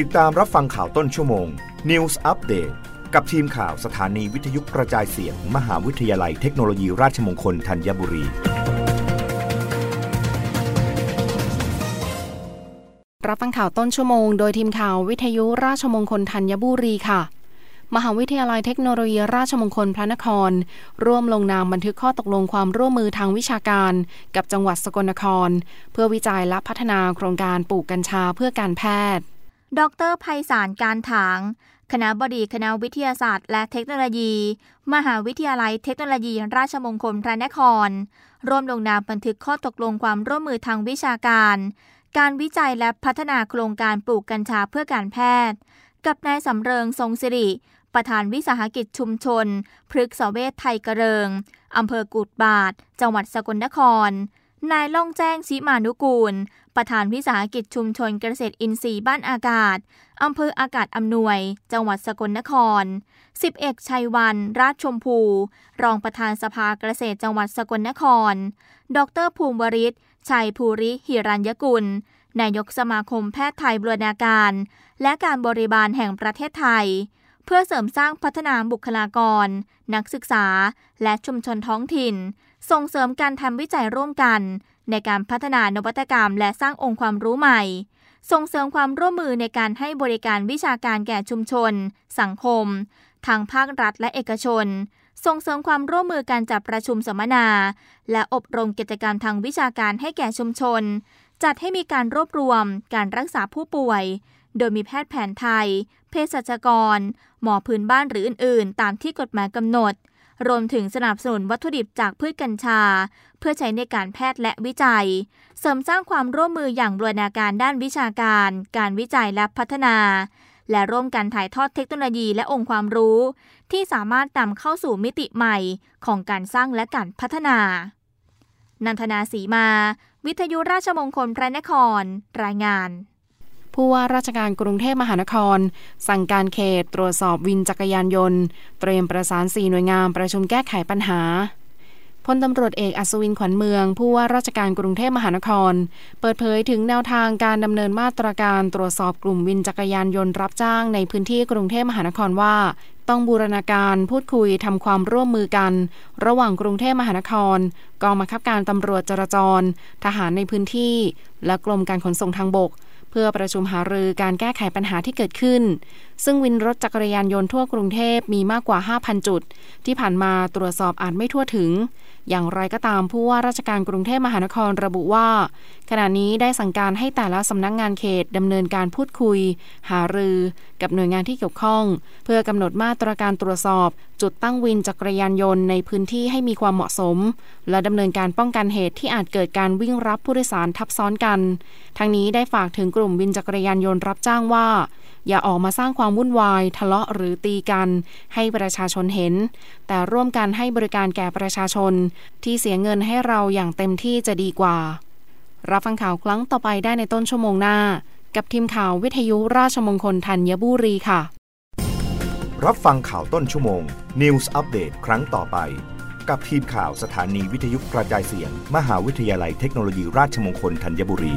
ติดตามรับฟังข่าวต้นชั่วโมง News Update กับทีมข่าวสถานีวิทยุกระจายเสียง มหาวิทยาลัยเทคโนโลยีราชมงคลธัญบุรี รับฟังข่าวต้นชั่วโมง โดยทีมข่าววิทยุราชมงคลธัญบุรีค่ะ มหาวิทยาลัยเทคโนโลยีราชมงคลพระนคร ร่วมลงนามบันทึกข้อตกลงความร่วมมือทางวิชาการ กับจังหวัดสกลนคร เพื่อวิจัยและพัฒนาโครงการปลูกกัญชาเพื่อการแพทย์ ดรไพศาลการถาง คณะบดีคณะวิทยาศาสตร์ และเทคโนโลยี มหาวิทยาลัยเทคโนโลยี ราชมงคลพระนคร ร่วมลงนามบันทึกข้อตกลงความร่วมมือทางวิชาการ การวิจัยและพัฒนาโครงการปลูกกัญชาเพื่อการแพทย์ กับนายสำเริงทรงสิริ ประธานวิสาหกิจชุมชน พฤกษเวชไทยกระเริงอำเภอกุดบาทจังหวัดสกลนคร นายล่องแจ้งชิมานุกูล ประธานวิสาหกิจชุมชนเกษตรอินทรีย์บ้านอากาศ อำเภออากาศอำนวย จังหวัดสกลนคร สิบเอกชัยวัน ราชชมพู รองประธานสภาเกษตรจังหวัดสกลนคร ดรภูมิวริศชัยภูริหิรัญยกุล นายกสมาคมแพทย์ไทยบรณาการ และการบริบาลแห่งประเทศไทย เพื่อเสริมสร้างพัฒนาบุคลากร นักศึกษา และชุมชนท้องถิ่น ส่งเสริมการทำวิจัยร่วมกัน ในการพัฒนานวัตกรรม และสร้างองค์ความรู้ใหม่ ส่งเสริมความร่วมมือในการให้บริการวิชาการแก่ชุมชน สังคม ทางภาครัฐและเอกชน ส่งเสริมความร่วมมือการจัดประชุมสัมมนา และอบรมกิจกรรมทางวิชาการให้แก่ชุมชน จัดให้มีการรวบรวม การรักษาผู้ป่วย โดยมีแพทย์แผนไทย เภสัชกร หมอพื้นบ้านหรืออื่น ๆ ตามที่กฎหมายกำหนด รวมถึงสนับสนุนวัตถุดิบจากพืชกัญชา เพื่อใช้ในการแพทย์และวิจัย เสริมสร้างความร่วมมืออย่างบูรณาการด้านวิชาการ การวิจัยและพัฒนา และร่วมกันถ่ายทอดเทคโนโลยีและองค์ความรู้ ที่สามารถนำเข้าสู่มิติใหม่ของการสร้างและการพัฒนา นันทนาสีมา วิทยุราชมงคลพระนคร รายงาน ผู้ว่าราชการกรุงเทพมหานคร สั่งการเขตตรวจสอบวินจักรยานยนต์ เตรียมประสานสี่หน่วยงานประชุมแก้ไขปัญหาพลตำรวจเอกอัศวินขวัญเมือง ผู้ว่าราชการกรุงเทพมหานคร เปิดเผยถึงแนวทางการดำเนินมาตรการตรวจสอบกลุ่มวินจักรยานยนต์รับจ้างในพื้นที่กรุงเทพมหานครว่า ต้องบูรณาการพูดคุยทำความร่วมมือกัน ระหว่างกรุงเทพมหานคร กองบังคับการตำรวจจราจร ทหารในพื้นที่ และกรมการขนส่งทางบก พื่อประชุมหารือการแก้ไขปัญหาที่เกิดขึ้น ซึ่งวินรถจักรยานยนต์ทั่วกรุงเทพมีมากกว่า 5,000 จุด ที่ผ่านมาตรวจสอบอาจไม่ทั่วถึง อย่างไรก็ตามผู้ว่าราชการกรุงเทพมหานครระบุว่า ขณะนี้ได้สั่งการให้แต่ละสำนักงงานเขตดำเนินการพูดคุย หารือ กับหน่วยงานที่เกี่ยวข้อง เพื่อกำหนดมาตรการตรวจสอบ จุดตั้งวินจักรยานยนต์ในพื้นที่ให้มีความเหมาะสม และดำเนินการป้องกันเหตุที่อาจเกิดการวิ่งรับผู้โดยสารทับซ้อนกัน ทั้งนี้ได้ฝากถึงกลุ่มวินจักรยานยนต์รับจ้างว่าอย่าออกมาสร้างความวุ่นวาย ทะเลาะหรือตีกัน ให้ประชาชนเห็น แต่ร่วมกันให้บริการแก่ประชาชนที่เสียเงินให้เราอย่างเต็มที่จะดีกว่า รับฟังข่าวครั้งต่อไปได้ในต้นชั่วโมงหน้า กับทีมข่าววิทยุราชมงคลธัญบุรีค่ะ รับฟังข่าวต้นชั่วโมง News อัปเดตครั้งต่อไป กับทีมข่าวสถานีวิทยุกระจายเสียง มหาวิทยาลัยเทคโนโลยีราชมงคลธัญบุรี